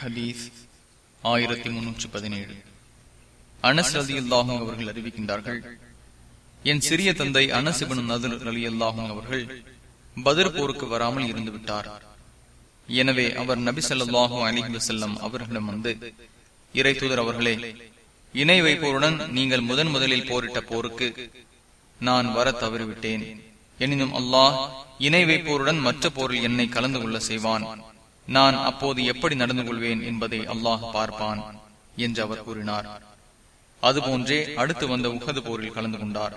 ஹதீஸ் ஆயிரத்தி முன்னூற்றி பதினேழு. அனஸ் அலி அல்லாஹும் அவர்கள் அறிவிக்கின்றார்கள் என் சிறிய தந்தை அனசிபன் நதுர் அலி அல்லாஹும் அவர்கள் பதிர் போருக்கு வராமல் இருந்து விட்டார் எனவே அவர் நபி ஸல்லல்லாஹு அலிஹி வசல்லம் அவர்களிடம் வந்து இறை தூதர் அவர்களே இணை வைப்போருடன் நீங்கள் முதன் முதலில் போரிட்ட போருக்கு நான் வர தவறிவிட்டேன். எனினும் அல்லாஹ் இணை வைப்போருடன் மற்ற போரில் என்னை கலந்து கொள்ள செய்வான். நான் அப்போது எப்படி நடந்து கொள்வேன் என்பதை அல்லாஹ் பார்ப்பான் என்று அவர் கூறினார். அதுபோன்றே அடுத்து வந்த உகது போரில் கலந்து கொண்டார்.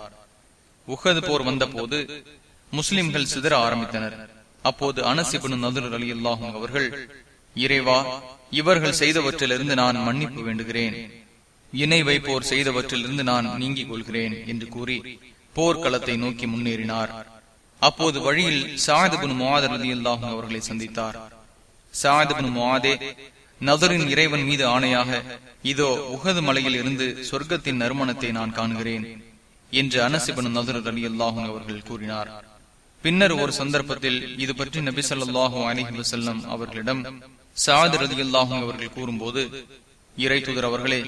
உகது போர் வந்த போது முஸ்லிம்கள் சிதற ஆரம்பித்தனர். அப்போது அனசிபனு நதுர் அலி அல்லாஹும் அவர்கள் இறைவா இவர்கள் செய்தவற்றிலிருந்து நான் மன்னிப்பு வேண்டுகிறேன். இணை வைப்போர் செய்தவற்றிலிருந்து நான் நீங்கிக் கொள்கிறேன் என்று கூறி போர்க்களத்தை நோக்கி முன்னேறினார். அப்போது வழியில் சாயதுபுன் முவாதர் அலி அல்லாஹும் அவர்களை சந்தித்தார். சாயதுபுன் முவாதே நதரின் இறைவன் மீது ஆணையாக இதோ உகது மலையில் இருந்து சொர்க்கத்தின் நறுமணத்தை நான் காண்கிறேன் என்று அனசிபன் நதர் அலி அல்லாஹும் அவர்கள் கூறினார். பின்னர் ஒரு சந்தர்ப்பத்தில் இது பற்றி நபி சொல்லாஹும் அலிஹி வசல்லம் அவர்களிடம் சாத் ரதி அல்லாஹும் அவர்கள் கூறும்போது இறை தூதர் அவர்களே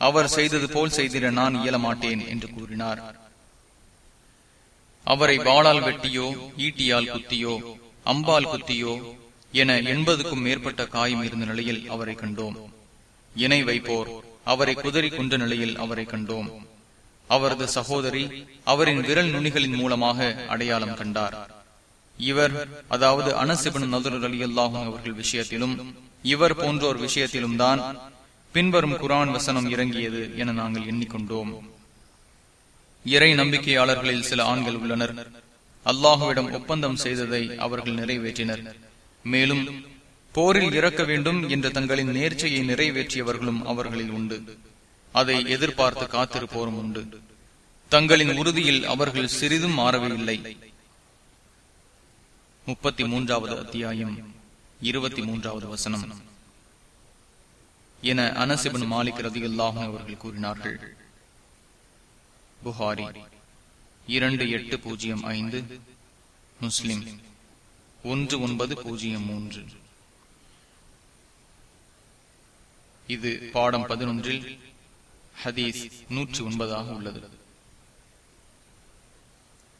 அவர் செய்தது போல் செய்திட நான் இயல மாட்டேன் என்று கூறினார். அவரை வாளால் வெட்டியோ ஈட்டியால் குத்தியோ அம்பால் குத்தியோ என எண்பதுக்கும் மேற்பட்ட காயம் இருந்த நிலையில் அவரை கண்டோம். இணை வைப்போர் அவரை குதறி கொன்ற நிலையில் அவரை கண்டோம். அவரது சகோதரி அவரின் விரல் நுனிகளின் மூலமாக அடையாளம் கண்டார். இவர் அதாவது அனசிபன் நதுர் அலி அல்லாஹும் அவர்கள் விஷயத்திலும் இவர் போன்றோர் விஷயத்திலும் தான் பின்வரும் குரான் வசனம் இறங்கியது என நாங்கள் எண்ணிக்கொண்டோம். இறை நம்பிக்கையாளர்களில் சில ஆண்கள் உள்ளனர். அல்லாஹுவிடம் ஒப்பந்தம் செய்ததை அவர்கள் நிறைவேற்றினர். மேலும் போரில் இறக்க வேண்டும் என்ற தங்களின் நேர்ச்சையை நிறைவேற்றியவர்களும் அவர்களில் உண்டு. அதை எதிர்பார்த்து காத்திருப்போரும் உண்டு. தங்களின் உறுதியில் அவர்கள் சிறிதும் மாறவே இல்லை. முப்பத்தி மூன்றாவது அத்தியாயம் இருபத்தி மூன்றாவது வசனம். என அனசிபன் மாலிக் ரதி அவர்கள் கூறினார்கள். புகாரி இரண்டு எட்டு பூஜ்ஜியம் ஐந்து முஸ்லிம். ஒன்று ஒன்பது பூஜ்ஜியம் மூன்று. இது பாடம் பதினொன்றில் ஹதீஸ் நூற்றி ஒன்பதாக உள்ளது.